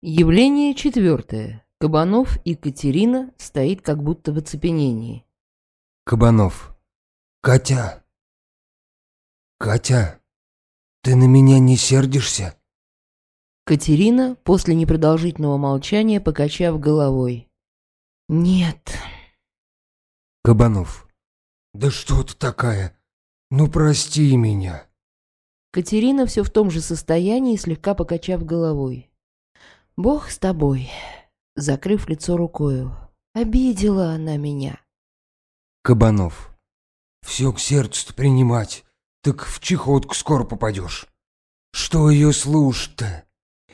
Явление четвертое. Кабанов и Катерина стоит как будто в оцепенении. Кабанов. Катя. Катя, ты на меня не сердишься? Катерина, после непродолжительного молчания, покачав головой. «Нет». Кабанов. Да что ты такая? Ну прости меня. Катерина все в том же состоянии, слегка покачав головой. «Бог с тобой», закрыв лицо рукою. «Обидела она меня». Кабанов. «Все к сердцу принимать, так в чехотку скоро попадешь. Что ее слушать-то?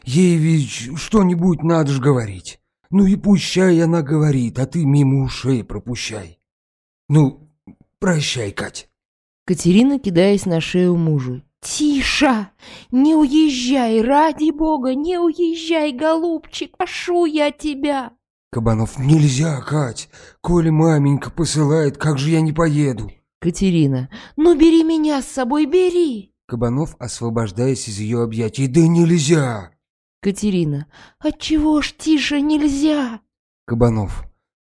Ей ведь что-нибудь надо ж говорить. Ну и пущай она говорит, а ты мимо ушей пропущай. Ну, прощай, Кать». Катерина, кидаясь на шею мужу. «Тише! Не уезжай, ради бога, не уезжай, голубчик, прошу я тебя!» Кабанов, «Нельзя, Кать! Коли маменька посылает, как же я не поеду?» Катерина, «Ну бери меня с собой, бери!» Кабанов, освобождаясь из ее объятий, «Да нельзя!» Катерина, «Отчего ж тише нельзя?» Кабанов,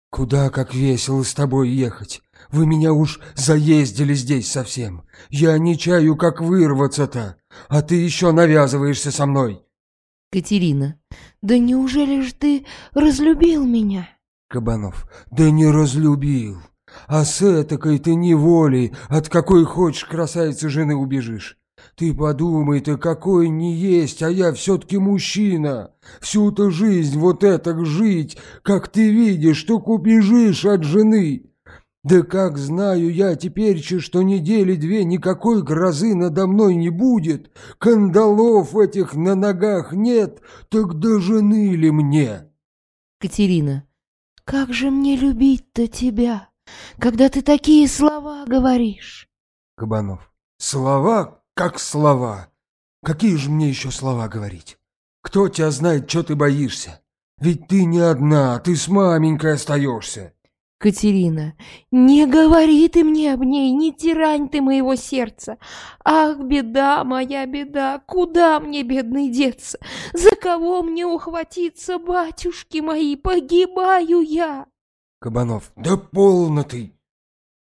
«Куда как весело с тобой ехать! Вы меня уж заездили здесь совсем. Я не чаю, как вырваться-то, а ты еще навязываешься со мной. Катерина. Да неужели ж ты разлюбил меня? Кабанов. Да не разлюбил. А с этакой ты неволей, от какой хочешь красавицы жены убежишь. Ты подумай, ты какой не есть, а я все-таки мужчина. Всю-то жизнь вот так жить, как ты видишь, только убежишь от жены. Да как знаю я теперь, что недели две никакой грозы надо мной не будет, кандалов этих на ногах нет, так до жены ли мне? Катерина, как же мне любить-то тебя, когда ты такие слова говоришь? Кабанов, слова как слова. Какие же мне еще слова говорить? Кто тебя знает, что ты боишься? Ведь ты не одна, ты с маменькой остаешься. Катерина, не говори ты мне об ней, не тирань ты моего сердца. Ах, беда моя, беда, куда мне, бедный, деться? За кого мне ухватиться, батюшки мои, погибаю я? Кабанов, да полно ты!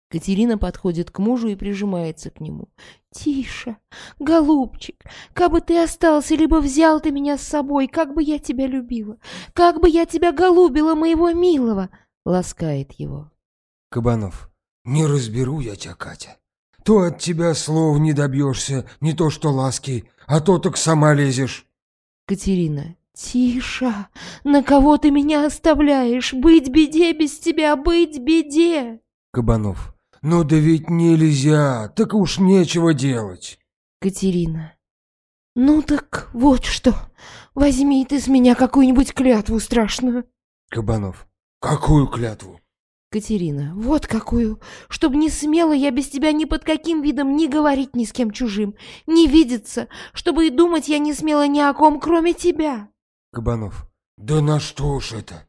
Катерина подходит к мужу и прижимается к нему. «Тише, голубчик, как бы ты остался, либо взял ты меня с собой, как бы я тебя любила, как бы я тебя голубила, моего милого!» Ласкает его. Кабанов, не разберу я тебя, Катя. То от тебя слов не добьешься, не то что ласки, а то так сама лезешь. Катерина, тише, на кого ты меня оставляешь? Быть беде без тебя, быть беде. Кабанов, ну да ведь нельзя, так уж нечего делать. Катерина, ну так вот что, возьми ты с меня какую-нибудь клятву страшную. Кабанов, «Какую клятву?» «Катерина, вот какую! Чтоб не смела я без тебя ни под каким видом не говорить ни с кем чужим, не видеться, чтобы и думать я не смела ни о ком, кроме тебя!» Кабанов, «Да на что ж это?»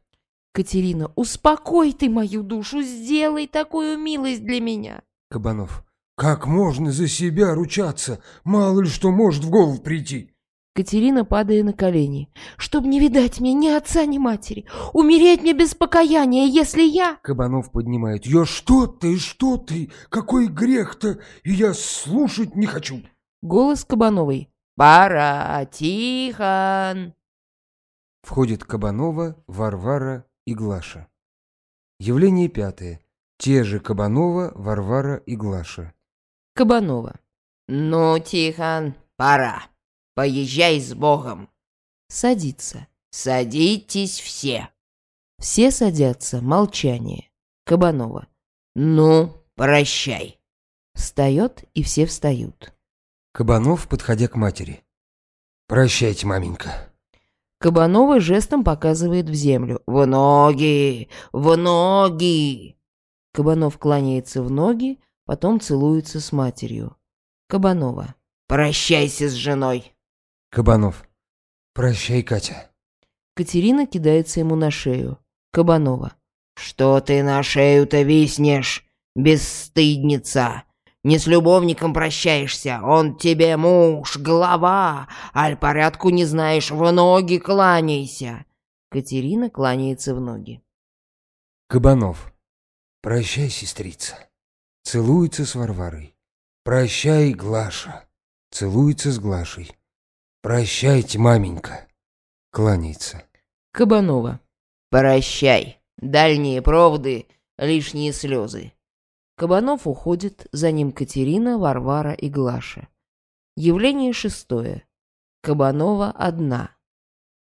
«Катерина, успокой ты мою душу, сделай такую милость для меня!» Кабанов, «Как можно за себя ручаться? Мало ли что может в голову прийти!» Катерина, падая на колени. «Чтоб не видать мне ни отца, ни матери! Умереть мне без покаяния, если я...» Кабанов поднимает. «Я что ты, что ты? Какой грех-то? И я слушать не хочу!» Голос Кабановой. «Пора, Тихон!» Входит Кабанова, Варвара и Глаша. Явление пятое. Те же Кабанова, Варвара и Глаша. Кабанова. «Ну, Тихон, пора!» Поезжай с Богом. Садится. Садитесь все. Все садятся. Молчание. Кабанова. Ну, прощай. Встает, и все встают. Кабанов, подходя к матери. Прощайте, маменька. Кабанова жестом показывает в землю. «В ноги! В ноги!» Кабанов кланяется в ноги, потом целуется с матерью. Кабанова. «Прощайся с женой!» Кабанов. Прощай, Катя. Катерина кидается ему на шею. Кабанова. Что ты на шею-то виснешь, бесстыдница? Не с любовником прощаешься, он тебе муж, глава, аль порядку не знаешь, в ноги кланяйся. Катерина кланяется в ноги. Кабанов. Прощай, сестрица. Целуется с Варварой. Прощай, Глаша. Целуется с Глашей. Прощайте, маменька. Кланяется. Кабанова. Прощай. Дальние проводы, лишние слезы. Кабанов уходит, за ним Катерина, Варвара и Глаша. Явление шестое. Кабанова одна.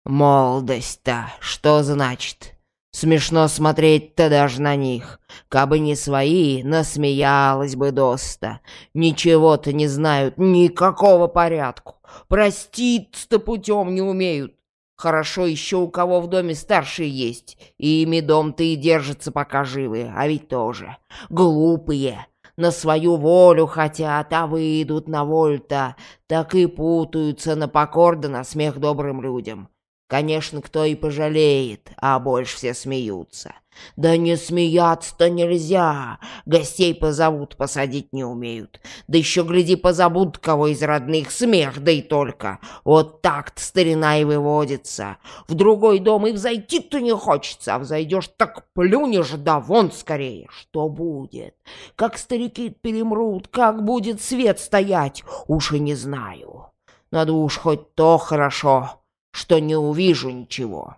Молодость-то, что значит? Смешно смотреть-то даже на них. Кабы не свои, насмеялась бы доста. Ничего-то не знают, никакого порядку. Проститься-то путем не умеют. Хорошо еще у кого в доме старшие есть, и ими дом-то и держится, пока живы, а ведь тоже. Глупые, на свою волю хотят, а выйдут на волю-то, так и путаются на покор да на смех добрым людям. Конечно, кто и пожалеет, а больше все смеются. Да не смеяться-то нельзя. Гостей позовут, посадить не умеют. Да еще, гляди, позовут кого из родных. Смех, да и только. Вот так-то старина и выводится. В другой дом и взойти-то не хочется, а взойдешь, так плюнешь, да вон скорее. Что будет? Как старики перемрут, как будет свет стоять, уж и не знаю. Надо уж хоть то хорошо, что не увижу ничего.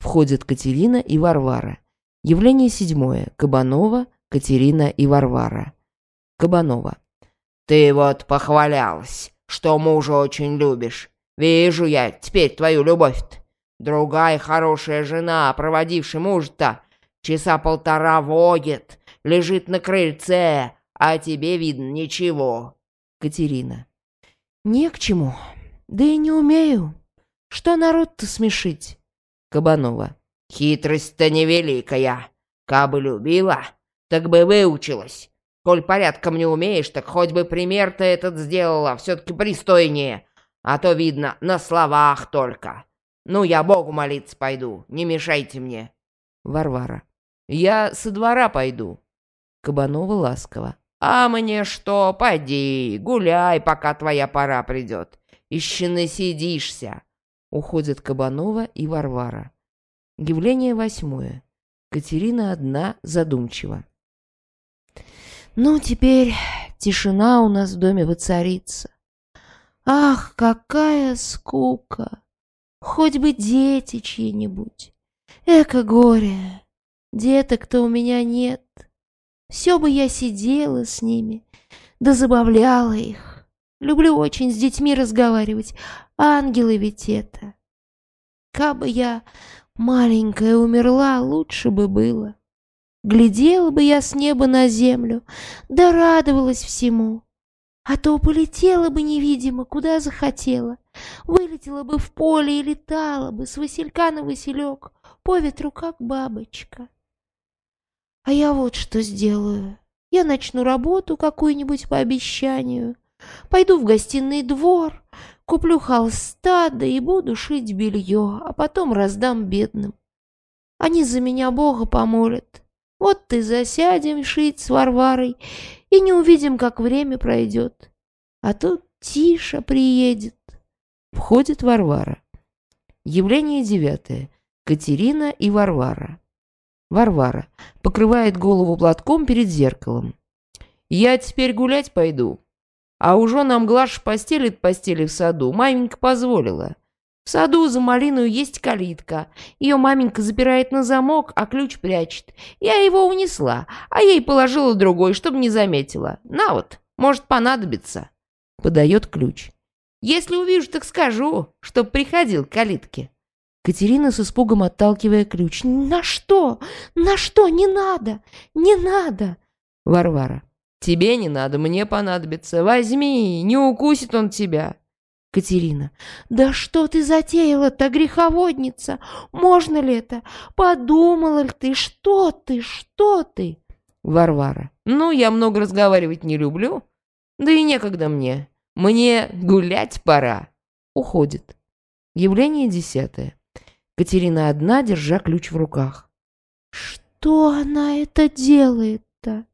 Входят Катерина и Варвара. Явление седьмое. Кабанова, Катерина и Варвара. Кабанова. Ты вот похвалялась, что мужа очень любишь. Вижу я теперь твою любовь-то. Другая хорошая жена, проводившая мужа-то, часа полтора водит, лежит на крыльце, а тебе, видно, ничего. Катерина. Не к чему. Да и не умею. Что народ-то смешить? Кабанова. Хитрость-то невеликая. Кабы любила, так бы выучилась. Коль порядком не умеешь, так хоть бы пример-то этот сделала, все-таки пристойнее. А то, видно, на словах только. Ну, я Богу молиться пойду, не мешайте мне. Варвара. Я со двора пойду. Кабанова ласково. А мне что, поди, гуляй, пока твоя пора придет. Еще насидишься. Уходят Кабанова и Варвара. Явление восьмое. Катерина одна задумчива. Ну, теперь тишина у нас в доме воцарится. Ах, какая скука! Хоть бы дети чьи-нибудь. Эко горе! Деток-то у меня нет. Все бы я сидела с ними, да забавляла их. Люблю очень с детьми разговаривать. Ангелы ведь это. Кабы я маленькая умерла, лучше бы было. Глядела бы я с неба на землю, да радовалась всему. А то полетела бы невидимо, куда захотела. Вылетела бы в поле и летала бы с василька на василек, по ветру, как бабочка. А я вот что сделаю. Я начну работу какую-нибудь по обещанию — Пойду в гостиный двор, куплю холста, да и буду шить белье, а потом раздам бедным. Они за меня Бога помолят. Вот ты засядем шить с Варварой и не увидим, как время пройдет. А тут Тиша приедет. Входит Варвара. Явление девятое. Катерина и Варвара. Варвара покрывает голову платком перед зеркалом. «Я теперь гулять пойду. А уже нам Глаш постелит постели в саду. Маменька позволила. В саду за малиную есть калитка. Ее маменька запирает на замок, а ключ прячет. Я его унесла, а ей положила другой, чтобы не заметила. На вот, может понадобится. Подает ключ. Если увижу, так скажу, чтоб приходил к калитке. Катерина с испугом отталкивая ключ. «На что? На что? Не надо! Не надо!» Варвара. Тебе не надо, мне понадобится. Возьми, не укусит он тебя. Катерина. Да что ты затеяла-то, греховодница? Можно ли это? Подумала ли ты? Что ты? Что ты? Варвара. Ну, я много разговаривать не люблю. Да и некогда мне. Мне гулять пора. Уходит. Явление десятое. Катерина одна, держа ключ в руках. Что она это делает-то?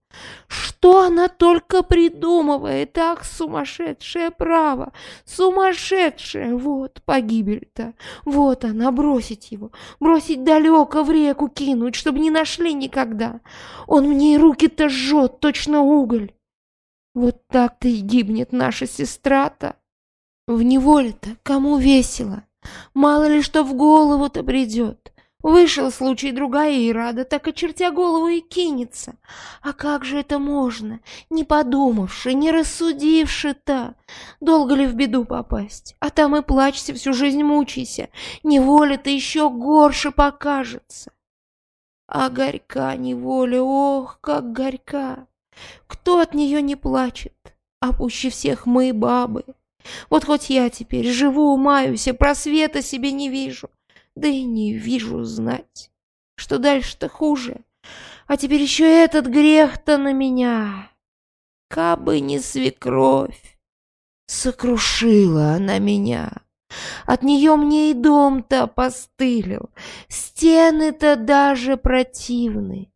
Что она только придумывает? Ах, сумасшедшая право! Сумасшедшая! Вот погибель-то! Вот она, бросить его! Бросить далеко в реку кинуть, чтобы не нашли никогда! Он мне и руки-то жжет, точно уголь! Вот так-то и гибнет наша сестра-то! В неволе-то кому весело? Мало ли что в голову-то придет. Вышел случай, другая и рада, так очертя голову и кинется. А как же это можно, не подумавши, не рассудивши-то? Долго ли в беду попасть? А там и плачься, всю жизнь мучайся. Неволя-то еще горше покажется. А горька неволя, ох, как горька! Кто от нее не плачет? А пуще всех мы, бабы. Вот хоть я теперь живу, маюсь, а просвета себе не вижу. Да и не вижу знать, что дальше-то хуже. А теперь еще этот грех-то на меня. Кабы не свекровь. Сокрушила она меня. От нее мне и дом-то постылил. Стены-то даже противны.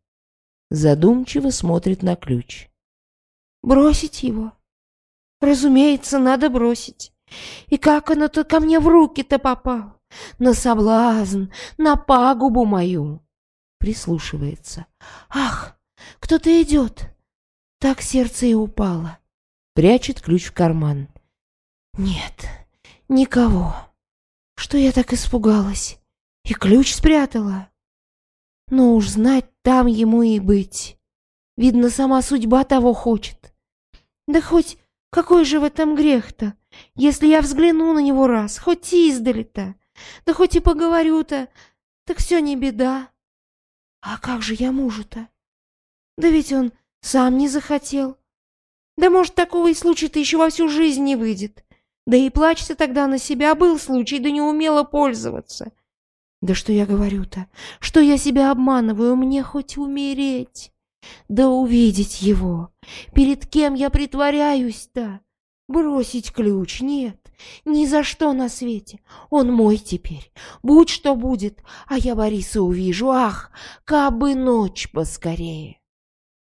Задумчиво смотрит на ключ. Бросить его? Разумеется, надо бросить. И как оно-то ко мне в руки-то попал? На соблазн, на пагубу мою. Прислушивается. Ах, кто-то идет. Так сердце и упало. Прячет ключ в карман. Нет, никого. Что я так испугалась? И ключ спрятала. Но уж знать там ему и быть. Видно, сама судьба того хочет. Да хоть какой же в этом грех-то, если я взгляну на него раз, хоть издали-то. Да хоть и поговорю-то, так все не беда. А как же я мужу-то? Да ведь он сам не захотел. Да может, такого и случая-то еще во всю жизнь не выйдет. Да и плачься тогда на себя, был случай, да не умела пользоваться. Да что я говорю-то? Что я себя обманываю? Мне хоть умереть. Да увидеть его. Перед кем я притворяюсь-то? Бросить ключ? Нет. Ни за что на свете. Он мой теперь. Будь что будет, а я Бориса увижу. Ах, кабы ночь поскорее.